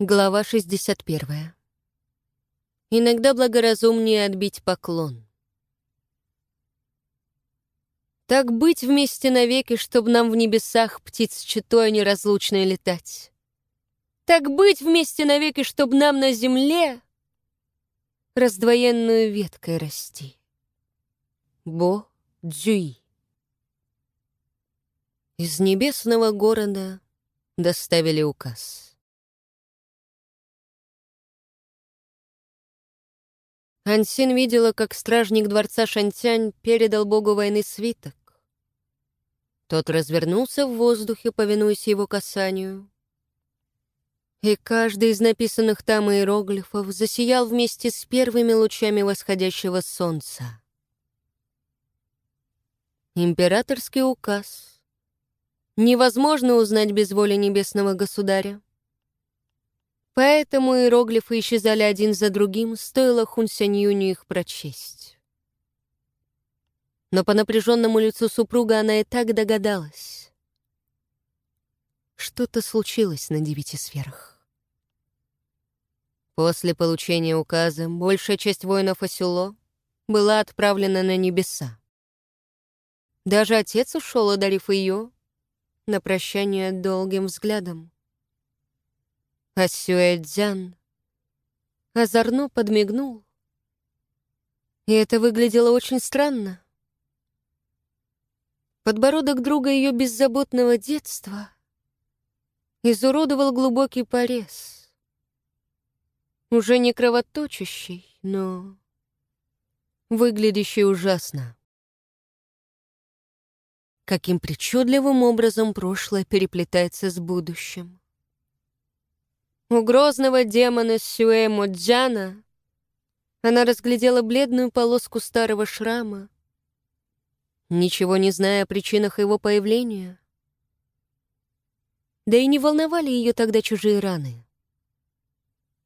Глава 61. Иногда благоразумнее отбить поклон. Так быть вместе навеки, чтоб нам в небесах птиц читой неразлучно летать. Так быть вместе навеки, чтоб нам на земле раздвоенную веткой расти. Бо Дзюи. Из небесного города доставили указ. Ансин видела, как стражник дворца Шантянь передал богу войны свиток. Тот развернулся в воздухе, повинуясь его касанию. И каждый из написанных там иероглифов засиял вместе с первыми лучами восходящего солнца. Императорский указ. Невозможно узнать без воли небесного государя. Поэтому иероглифы исчезали один за другим, стоило Хун Сяньюню их прочесть. Но по напряженному лицу супруга она и так догадалась. Что-то случилось на девяти сферах. После получения указа большая часть воинов Асюло была отправлена на небеса. Даже отец ушел, одарив ее на прощание долгим взглядом а Сюэцзян озорно подмигнул. И это выглядело очень странно. Подбородок друга ее беззаботного детства изуродовал глубокий порез. Уже не кровоточащий, но выглядящий ужасно. Каким причудливым образом прошлое переплетается с будущим. У грозного демона Сюэ Моджана она разглядела бледную полоску старого шрама, ничего не зная о причинах его появления. Да и не волновали ее тогда чужие раны.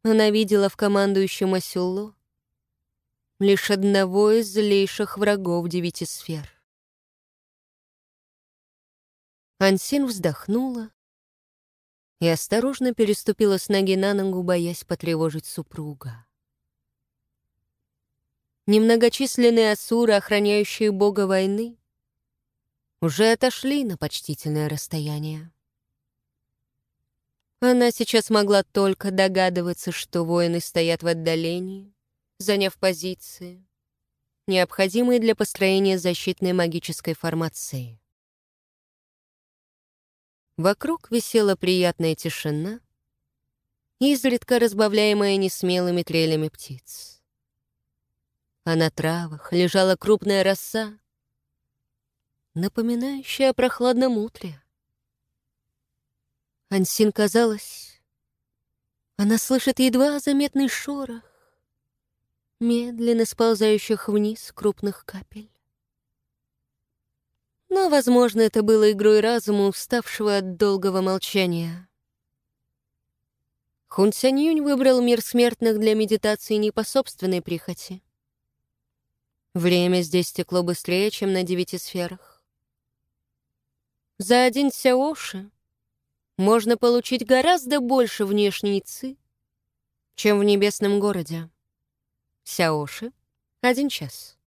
Она видела в командующем Асюло лишь одного из злейших врагов девяти сфер. Ансин вздохнула и осторожно переступила с ноги на ногу, боясь потревожить супруга. Немногочисленные асуры, охраняющие бога войны, уже отошли на почтительное расстояние. Она сейчас могла только догадываться, что воины стоят в отдалении, заняв позиции, необходимые для построения защитной магической формации. Вокруг висела приятная тишина, изредка разбавляемая несмелыми трелями птиц. А на травах лежала крупная роса, напоминающая о прохладном утре. Ансин казалось, она слышит едва заметный шорох, медленно сползающих вниз крупных капель. Но, возможно, это было игрой разума, уставшего от долгого молчания. Хун Сянь выбрал мир смертных для медитации не по собственной прихоти. Время здесь текло быстрее, чем на девяти сферах. За один сяоши можно получить гораздо больше внешней ци, чем в небесном городе. Сяоши — один час.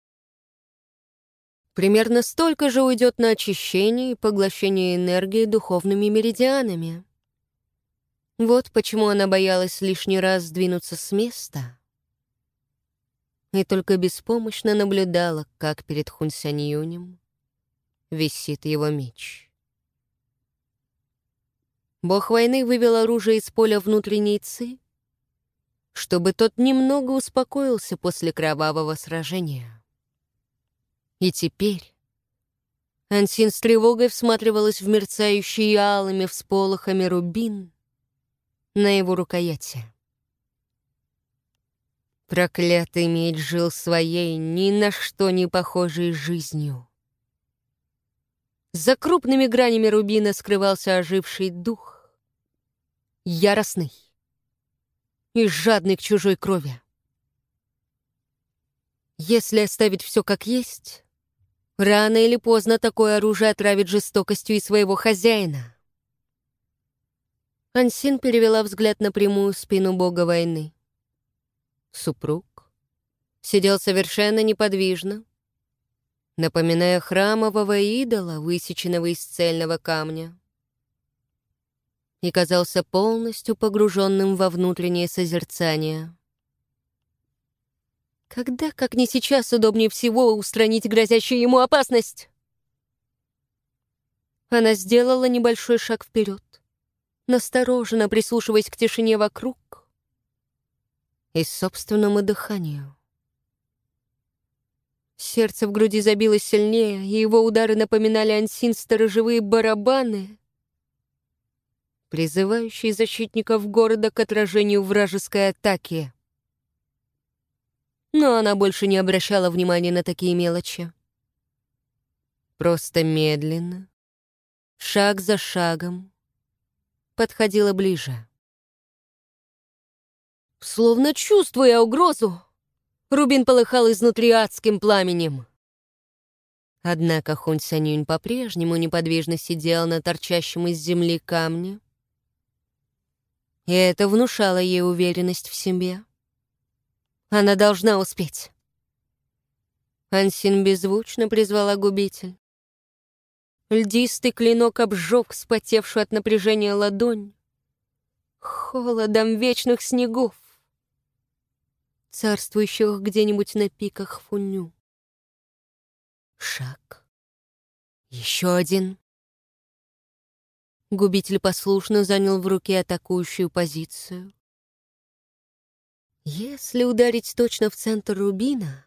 Примерно столько же уйдет на очищение и поглощение энергии духовными меридианами. Вот почему она боялась лишний раз сдвинуться с места и только беспомощно наблюдала, как перед Хунсяньюнем висит его меч. Бог войны вывел оружие из поля внутренней ци, чтобы тот немного успокоился после кровавого сражения. И теперь Ансин с тревогой всматривалась в мерцающий алыми всполохами рубин на его рукояти. Проклятый меч жил своей, ни на что не похожей жизнью. За крупными гранями рубина скрывался оживший дух, яростный и жадный к чужой крови. Если оставить все как есть, Рано или поздно такое оружие отравит жестокостью и своего хозяина. Ансин перевела взгляд на прямую спину бога войны. Супруг сидел совершенно неподвижно, напоминая храмового идола, высеченного из цельного камня, и казался полностью погруженным во внутреннее созерцание. Когда, как не сейчас, удобнее всего устранить грозящую ему опасность? Она сделала небольшой шаг вперед настороженно прислушиваясь к тишине вокруг и собственному дыханию. Сердце в груди забилось сильнее, и его удары напоминали ансин сторожевые барабаны, призывающие защитников города к отражению вражеской атаки. Но она больше не обращала внимания на такие мелочи. Просто медленно, шаг за шагом, подходила ближе. Словно чувствуя угрозу, Рубин полыхал изнутри адским пламенем. Однако Хунь Санюнь по-прежнему неподвижно сидел на торчащем из земли камне, и это внушало ей уверенность в себе. Она должна успеть. Ансин беззвучно призвала губитель. Льдистый клинок обжег вспотевшую от напряжения ладонь. Холодом вечных снегов, царствующих где-нибудь на пиках фуню. Шаг. Еще один. Губитель послушно занял в руке атакующую позицию. Если ударить точно в центр рубина,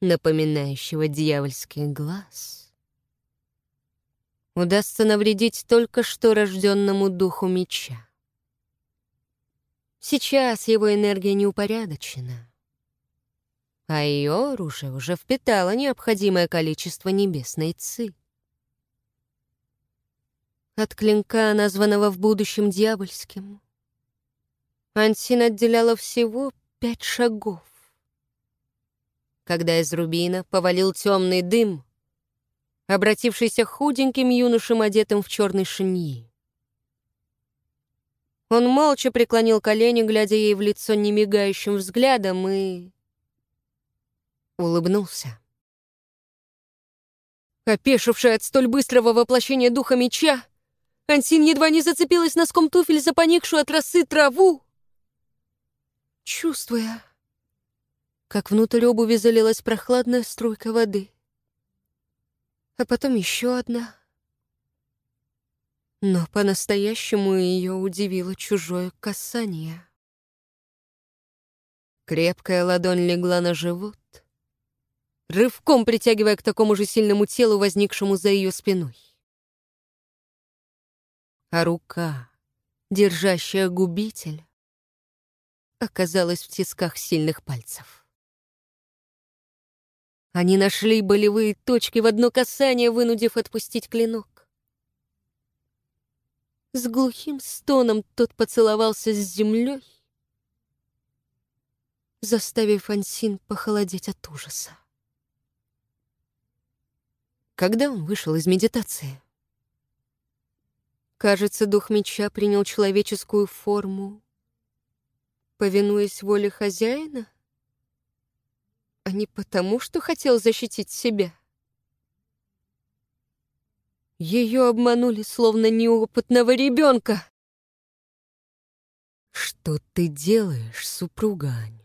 напоминающего дьявольский глаз — удастся навредить только что рожденному духу меча. Сейчас его энергия неупорядочена, а ее оружие уже впитало необходимое количество небесной ци. От клинка, названного в будущем дьявольским, Ансин отделяла всего пять шагов. Когда из рубина повалил темный дым — обратившийся худеньким юношем, одетым в черный шиньи. Он молча преклонил колени, глядя ей в лицо немигающим взглядом, и... улыбнулся. Опешившая от столь быстрого воплощения духа меча, Ансин едва не зацепилась носком туфель за поникшую от росы траву, чувствуя, как внутрь обуви залилась прохладная струйка воды а потом еще одна. Но по-настоящему ее удивило чужое касание. Крепкая ладонь легла на живот, рывком притягивая к такому же сильному телу, возникшему за ее спиной. А рука, держащая губитель, оказалась в тисках сильных пальцев. Они нашли болевые точки в одно касание, вынудив отпустить клинок. С глухим стоном тот поцеловался с землей, заставив Ансин похолодеть от ужаса. Когда он вышел из медитации? Кажется, дух меча принял человеческую форму, повинуясь воле хозяина — а не потому, что хотел защитить себя. Ее обманули, словно неопытного ребенка. «Что ты делаешь, супруга Ань?»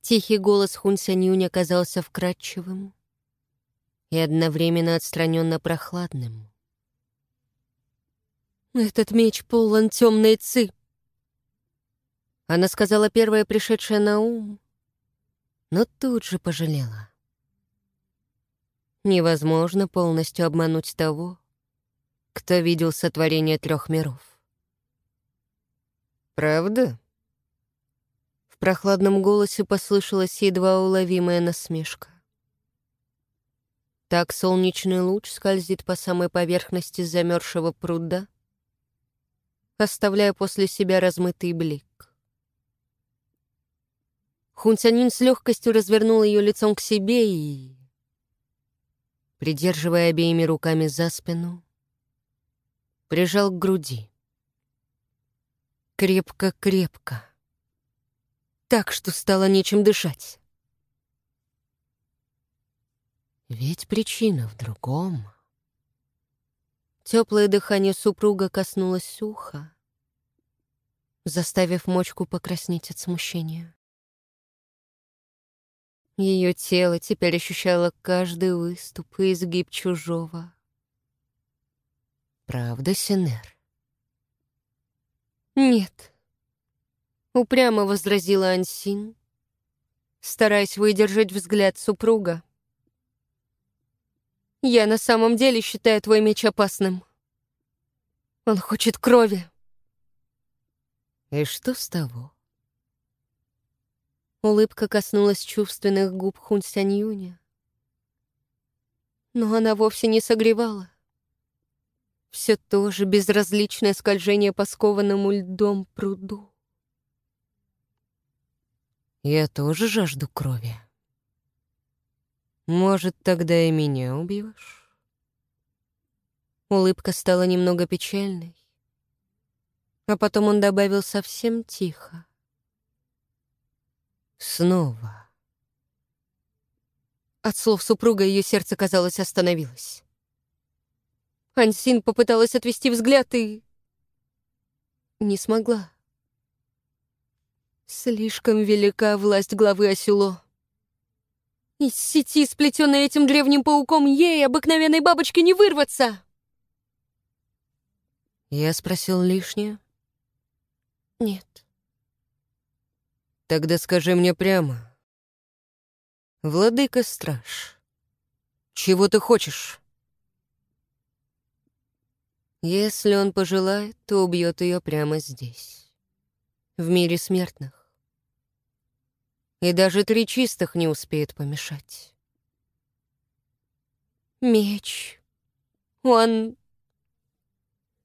Тихий голос Хун Сянюнь оказался вкрадчивым и одновременно отстраненно прохладным. «Этот меч полон темной ци!» Она сказала первое пришедшее на ум, но тут же пожалела. Невозможно полностью обмануть того, кто видел сотворение трех миров. «Правда?» В прохладном голосе послышалась едва уловимая насмешка. Так солнечный луч скользит по самой поверхности замерзшего пруда, оставляя после себя размытый блик. Хунцянин с легкостью развернул ее лицом к себе и, придерживая обеими руками за спину, прижал к груди. Крепко-крепко. Так, что стало нечем дышать. Ведь причина в другом. Теплое дыхание супруга коснулось уха, заставив мочку покраснеть от смущения. Ее тело теперь ощущало каждый выступ и изгиб чужого. Правда, Синер? Нет. Упрямо возразила Ансин, стараясь выдержать взгляд супруга. Я на самом деле считаю твой меч опасным. Он хочет крови. И что с того? Улыбка коснулась чувственных губ Хун Сянь Но она вовсе не согревала. Все то же безразличное скольжение по скованному льдом пруду. Я тоже жажду крови. Может, тогда и меня убьешь? Улыбка стала немного печальной. А потом он добавил совсем тихо. Снова. От слов супруга ее сердце, казалось, остановилось. Ансин попыталась отвести взгляд и... Не смогла. Слишком велика власть главы Осюло. Из сети, сплетенной этим древним пауком, ей, обыкновенной бабочке, не вырваться. Я спросил лишнее. Нет. Тогда скажи мне прямо. Владыка-страж, чего ты хочешь? Если он пожелает, то убьет ее прямо здесь, в мире смертных. И даже три чистых не успеет помешать. Меч. Он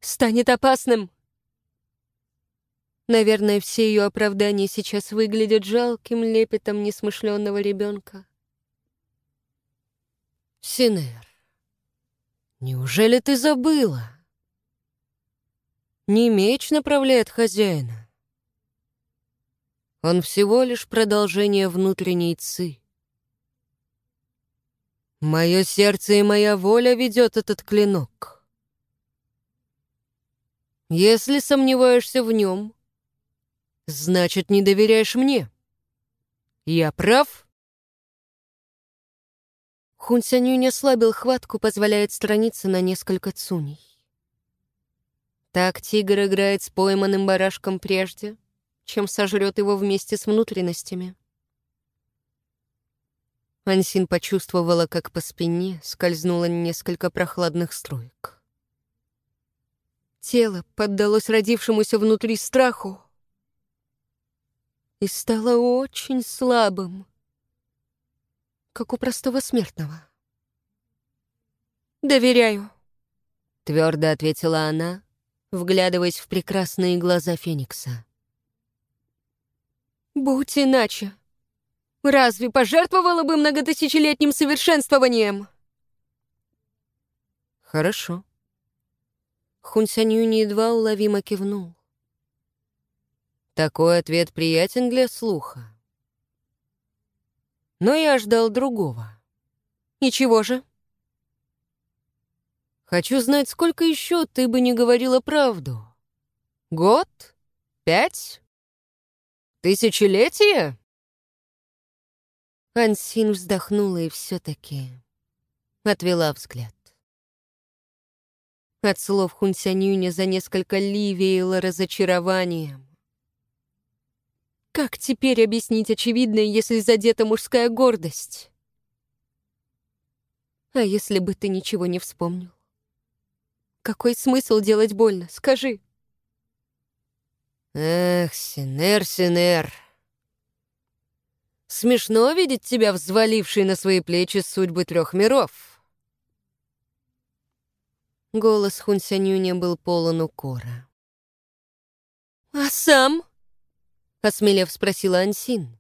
станет опасным. Наверное, все ее оправдания сейчас выглядят жалким лепетом несмышленного ребенка. Синер, неужели ты забыла? Не меч направляет хозяина. Он всего лишь продолжение внутренней ци. Мое сердце и моя воля ведет этот клинок. Если сомневаешься в нем, Значит, не доверяешь мне. Я прав? Хун не ослабил хватку, позволяя отстраниться на несколько цуней. Так тигр играет с пойманным барашком прежде, чем сожрет его вместе с внутренностями. Ансин почувствовала, как по спине скользнуло несколько прохладных строек. Тело поддалось родившемуся внутри страху, и стало очень слабым, как у простого смертного. «Доверяю», — твердо ответила она, вглядываясь в прекрасные глаза Феникса. «Будь иначе. Разве пожертвовала бы многотысячелетним совершенствованием?» «Хорошо». Хунсяню едва уловимо кивнул. Такой ответ приятен для слуха. Но я ждал другого. Ничего же? Хочу знать, сколько еще ты бы не говорила правду. Год? Пять? Тысячелетие? Ансин вздохнула и все-таки отвела взгляд. От слов Хунсянюня за несколько ли веяло разочарованием. Как теперь объяснить очевидное, если задета мужская гордость? А если бы ты ничего не вспомнил? Какой смысл делать больно? Скажи. Эх, Синер, Синер. Смешно видеть тебя, взваливший на свои плечи судьбы трех миров. Голос Хунсянюня был полон укора. «А сам?» — осмелев спросила Ансин.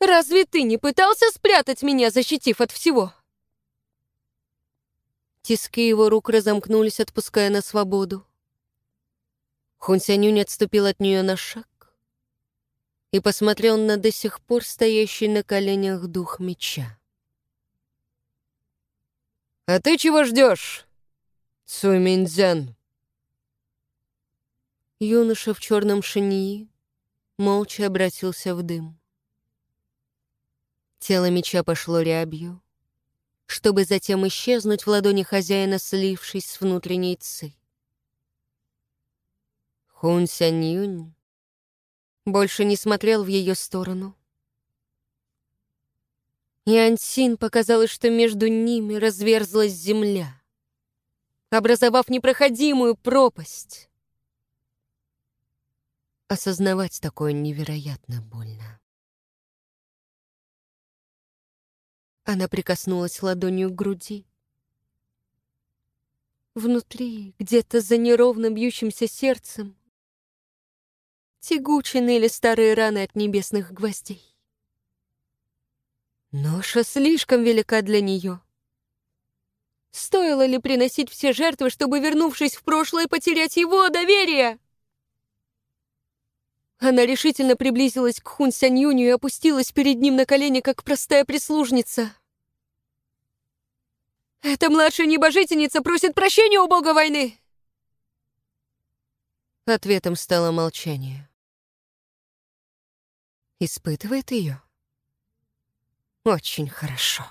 «Разве ты не пытался спрятать меня, защитив от всего?» Тиски его рук разомкнулись, отпуская на свободу. Хунсянюнь отступил от нее на шаг и посмотрел на до сих пор стоящий на коленях дух меча. «А ты чего ждешь, Цуминзян?» Юноша в черном шиньи молча обратился в дым. Тело меча пошло рябью, чтобы затем исчезнуть в ладони хозяина, слившись с внутренней ци. Хун Сянь Юнь больше не смотрел в ее сторону. И Ансин показалось, что между ними разверзлась земля, образовав непроходимую пропасть. Осознавать такое невероятно больно. Она прикоснулась ладонью к груди. Внутри, где-то за неровно бьющимся сердцем, тягуче ныли старые раны от небесных гвоздей. Ноша слишком велика для нее. Стоило ли приносить все жертвы, чтобы, вернувшись в прошлое, потерять его доверие? Она решительно приблизилась к Хун Сянь Юню и опустилась перед ним на колени, как простая прислужница. «Эта младшая небожительница просит прощения у бога войны!» Ответом стало молчание. Испытывает ее? Очень хорошо.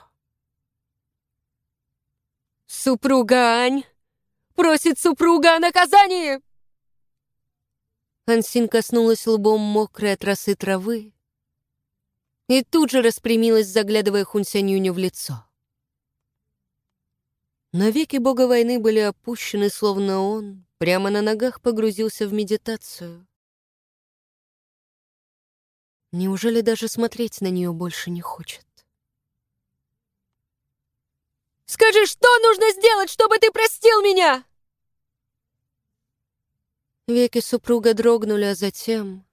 «Супруга Ань просит супруга о наказании!» Ансин коснулась лбом мокрой от росы травы и тут же распрямилась, заглядывая Хунсянюню в лицо. Но веки бога войны были опущены, словно он прямо на ногах погрузился в медитацию. Неужели даже смотреть на нее больше не хочет? «Скажи, что нужно сделать, чтобы ты простил меня?» Веки супруга дрогнули, а затем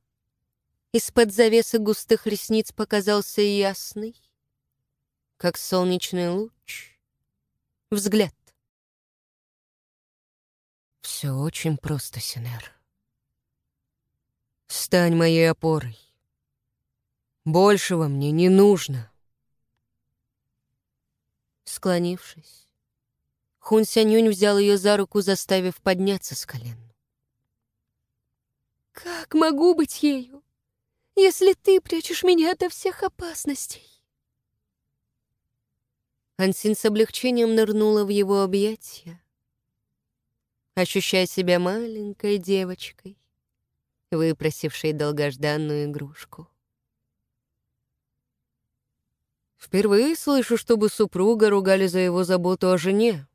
из-под завесы густых ресниц показался ясный, как солнечный луч, взгляд. Все очень просто, Синер. Стань моей опорой. Большего мне не нужно. Склонившись, Хун Сянюнь взял ее за руку, заставив подняться с колен. Как могу быть ею, если ты прячешь меня ото всех опасностей? Ансин с облегчением нырнула в его объятия, ощущая себя маленькой девочкой, выпросившей долгожданную игрушку. Впервые слышу, чтобы супруга ругали за его заботу о жене.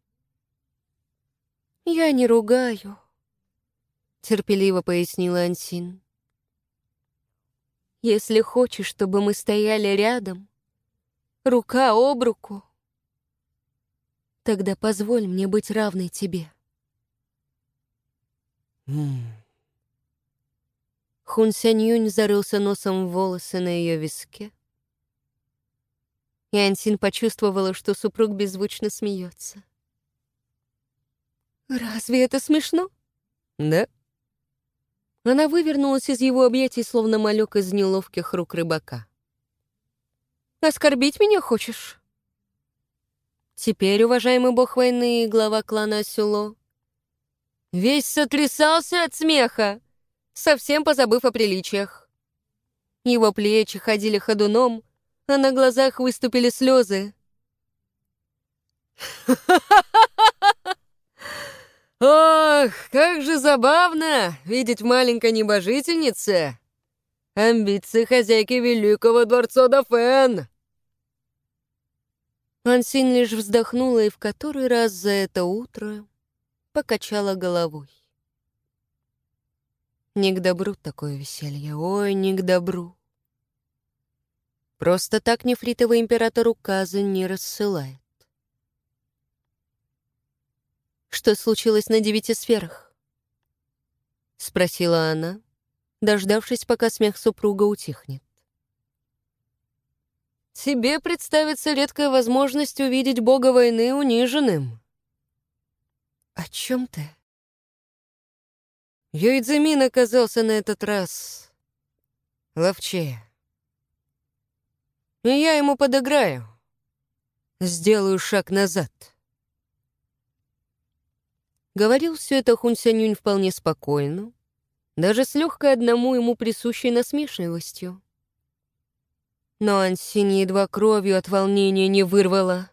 Я не ругаю. — терпеливо пояснила Ансин. «Если хочешь, чтобы мы стояли рядом, рука об руку, тогда позволь мне быть равной тебе». Mm. Хун Сянь Юнь зарылся носом в волосы на ее виске. И Ансин почувствовала, что супруг беззвучно смеется. «Разве это смешно?» «Да», она вывернулась из его объятий, словно малек из неловких рук рыбака. «Оскорбить меня хочешь?» Теперь, уважаемый бог войны и глава клана Сюло, весь сотрясался от смеха, совсем позабыв о приличиях. Его плечи ходили ходуном, а на глазах выступили слезы. Ох, как же забавно видеть маленькой небожительнице амбиции хозяйки великого дворца Дафен. Ансин лишь вздохнула и в который раз за это утро покачала головой. Не к добру такое веселье, ой, не к добру. Просто так нефритовый император указы не рассылает. Что случилось на девяти сферах? Спросила она, дождавшись, пока смех супруга утихнет. Тебе представится редкая возможность увидеть бога войны униженным. «О чем ты?» Юйцзимин оказался на этот раз ловчее. И я ему подыграю. Сделаю шаг назад. Говорил все это Хун Сянюнь вполне спокойно, даже с легкой одному ему присущей насмешливостью. Но Ансини едва кровью от волнения не вырвала.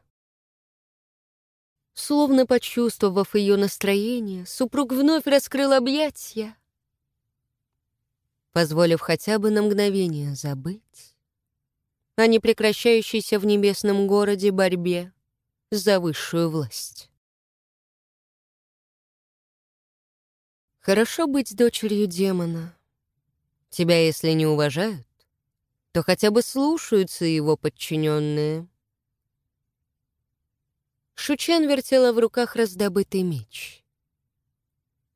Словно почувствовав ее настроение, супруг вновь раскрыл объятия, позволив хотя бы на мгновение забыть о непрекращающейся в небесном городе борьбе за высшую власть. Хорошо быть дочерью демона. Тебя, если не уважают, то хотя бы слушаются его подчиненные. Шучен вертела в руках раздобытый меч.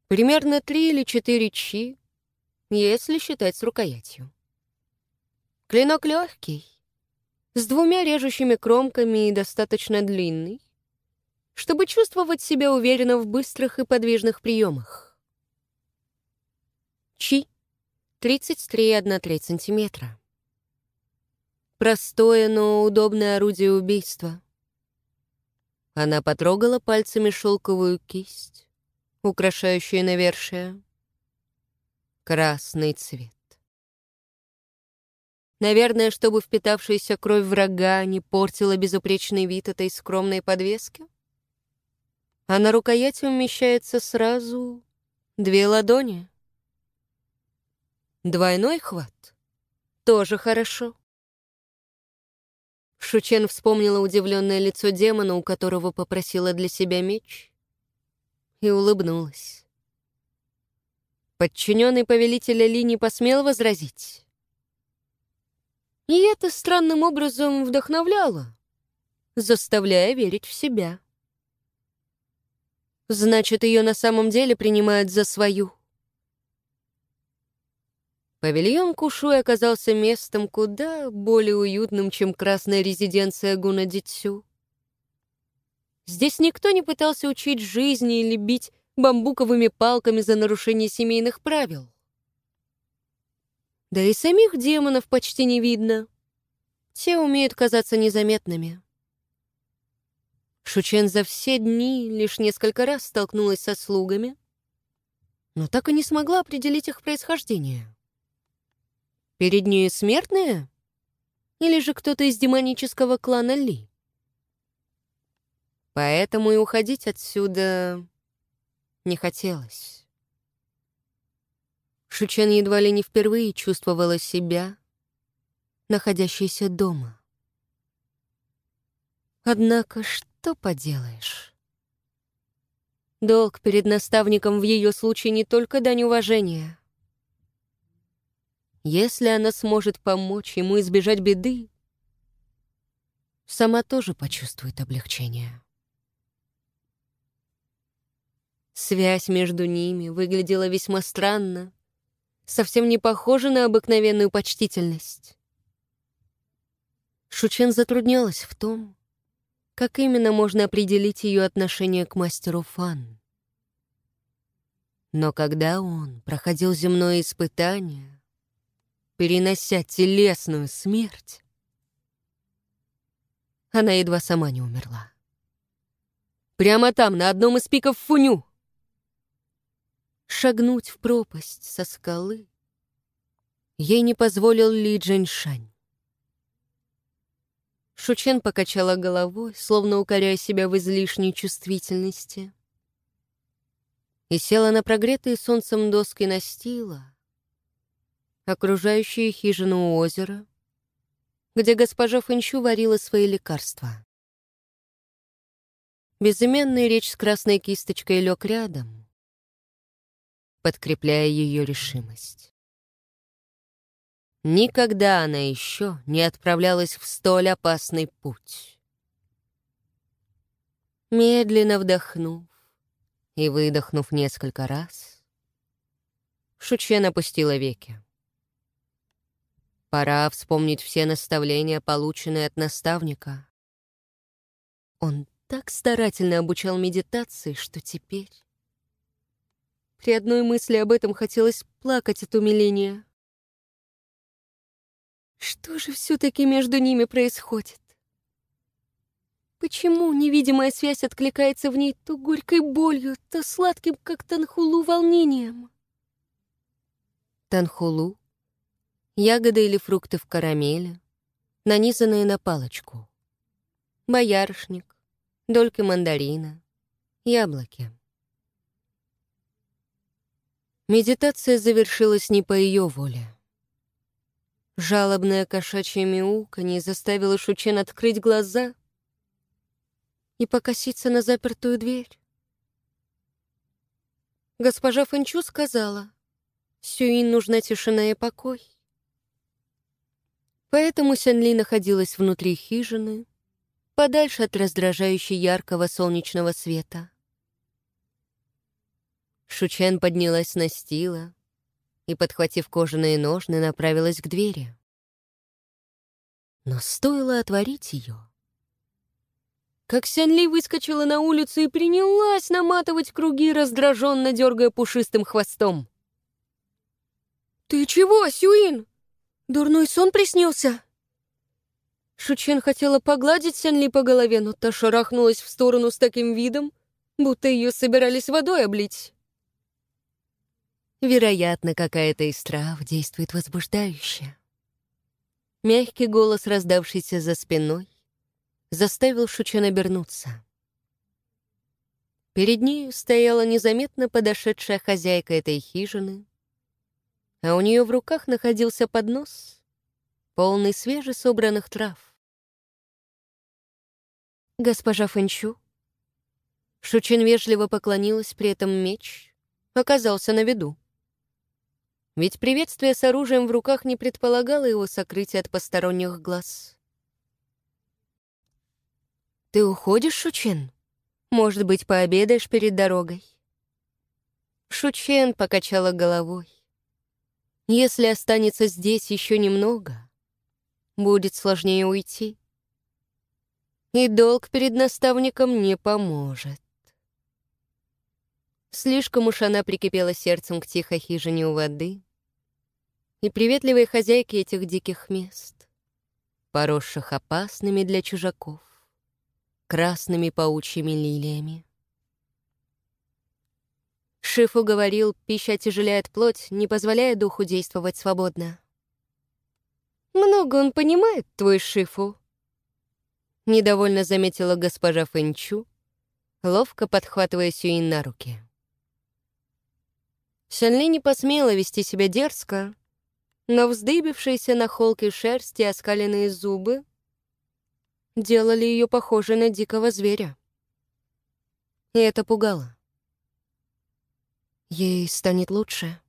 Примерно три или четыре чи, если считать с рукоятью. Клинок легкий, с двумя режущими кромками и достаточно длинный, чтобы чувствовать себя уверенно в быстрых и подвижных приемах. Чи — 33,1 сантиметра. Простое, но удобное орудие убийства — она потрогала пальцами шелковую кисть, украшающую навершие. Красный цвет. Наверное, чтобы впитавшаяся кровь врага не портила безупречный вид этой скромной подвески? А на рукояти умещается сразу две ладони. Двойной хват. Тоже хорошо. Шучен вспомнила удивленное лицо демона, у которого попросила для себя меч, и улыбнулась. Подчиненный повелителя Ли не посмел возразить. И это странным образом вдохновляло, заставляя верить в себя. Значит, ее на самом деле принимают за свою. Павильон Кушуй оказался местом куда более уютным, чем красная резиденция Гуна Дитсю. Здесь никто не пытался учить жизни или бить бамбуковыми палками за нарушение семейных правил. Да и самих демонов почти не видно. Те умеют казаться незаметными. Шучен за все дни лишь несколько раз столкнулась со слугами, но так и не смогла определить их происхождение. Перед ней смертные? Или же кто-то из демонического клана Ли? Поэтому и уходить отсюда не хотелось. Шучен едва ли не впервые чувствовала себя, находящейся дома. Однако что поделаешь? Долг перед наставником в ее случае не только дань уважения — если она сможет помочь ему избежать беды, сама тоже почувствует облегчение. Связь между ними выглядела весьма странно, совсем не похожа на обыкновенную почтительность. Шучен затруднялась в том, как именно можно определить ее отношение к мастеру Фан. Но когда он проходил земное испытание, перенося телесную смерть, она едва сама не умерла. Прямо там, на одном из пиков Фуню. Шагнуть в пропасть со скалы ей не позволил Ли Джэньшань. Шучен покачала головой, словно укоряя себя в излишней чувствительности, и села на прогретые солнцем доски настила, окружающие хижину у озера, где госпожа Фэнщу варила свои лекарства. Безыменный речь с красной кисточкой лег рядом, подкрепляя ее решимость. Никогда она еще не отправлялась в столь опасный путь. Медленно вдохнув и выдохнув несколько раз, Шучен опустила веки. Пора вспомнить все наставления, полученные от наставника. Он так старательно обучал медитации, что теперь... При одной мысли об этом хотелось плакать от умиления. Что же все-таки между ними происходит? Почему невидимая связь откликается в ней то горькой болью, то сладким, как танхулу, волнением? Танхулу — ягоды или фрукты в карамели, нанизанные на палочку. Боярышник, дольки мандарина, яблоки. Медитация завершилась не по ее воле. Жалобное кошачье мяуканье заставило Шучен открыть глаза и покоситься на запертую дверь. Госпожа Фэнчу сказала, Сюин нужна тишина и покой. Поэтому Сянли находилась внутри хижины, подальше от раздражающей яркого солнечного света. Шучен поднялась на стила и, подхватив кожаные ножны, направилась к двери. Но стоило отворить ее, как Сянли выскочила на улицу и принялась наматывать круги, раздраженно дергая пушистым хвостом. «Ты чего, Сюин? Дурной сон приснился?» Шучен хотела погладить Сянли по голове, но та шарахнулась в сторону с таким видом, будто ее собирались водой облить. Вероятно, какая-то из трав действует возбуждающе. Мягкий голос, раздавшийся за спиной, заставил Шучен обернуться. Перед нею стояла незаметно подошедшая хозяйка этой хижины, а у нее в руках находился поднос, полный свежесобранных трав. «Госпожа Фэнчу?» Шучен вежливо поклонилась, при этом меч оказался на виду. Ведь приветствие с оружием в руках не предполагало его сокрытия от посторонних глаз. «Ты уходишь, Шучен? Может быть, пообедаешь перед дорогой?» Шучен покачала головой. «Если останется здесь еще немного, будет сложнее уйти. И долг перед наставником не поможет». Слишком уж она прикипела сердцем к тихой хижине у воды и приветливой хозяйке этих диких мест, поросших опасными для чужаков красными паучьими лилиями. Шифу говорил, пища тяжеляет плоть, не позволяя духу действовать свободно. «Много он понимает, твой Шифу», — недовольно заметила госпожа Фэнчу, ловко подхватывая Сюин на руки. Сянли не посмела вести себя дерзко, но вздыбившиеся на холке шерсти оскаленные зубы делали ее похожей на дикого зверя. И это пугало. Ей станет лучше.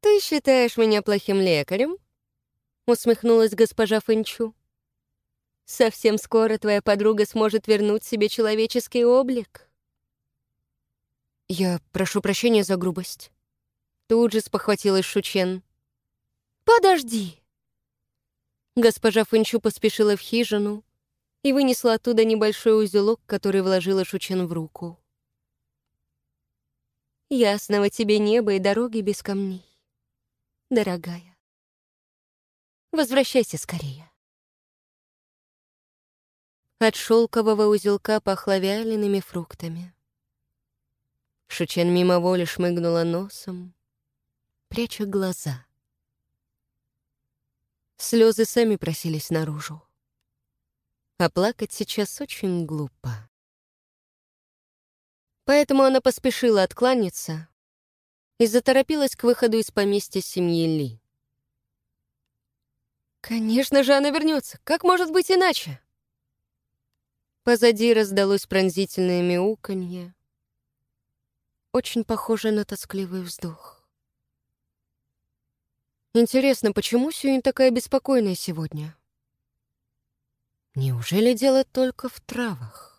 «Ты считаешь меня плохим лекарем?» усмехнулась госпожа Фэнчу. «Совсем скоро твоя подруга сможет вернуть себе человеческий облик». «Я прошу прощения за грубость». Тут же спохватилась Шучен. «Подожди!» Госпожа Фэнчу поспешила в хижину и вынесла оттуда небольшой узелок, который вложила Шучен в руку. «Ясного тебе неба и дороги без камней, дорогая. Возвращайся скорее». От шелкового узелка пахло вялеными фруктами. Шучен мимо воли шмыгнула носом, пряча глаза — Слезы сами просились наружу. А плакать сейчас очень глупо. Поэтому она поспешила откланяться и заторопилась к выходу из поместья семьи Ли. «Конечно же она вернется! Как может быть иначе?» Позади раздалось пронзительное мяуканье, очень похоже на тоскливый вздох. Интересно, почему Сюин такая беспокойная сегодня? Неужели дело только в травах?